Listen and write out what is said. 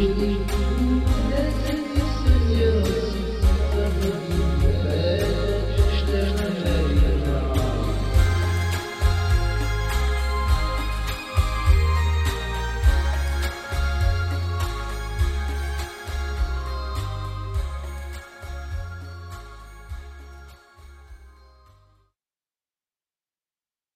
第一。